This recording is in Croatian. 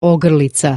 ogrlica.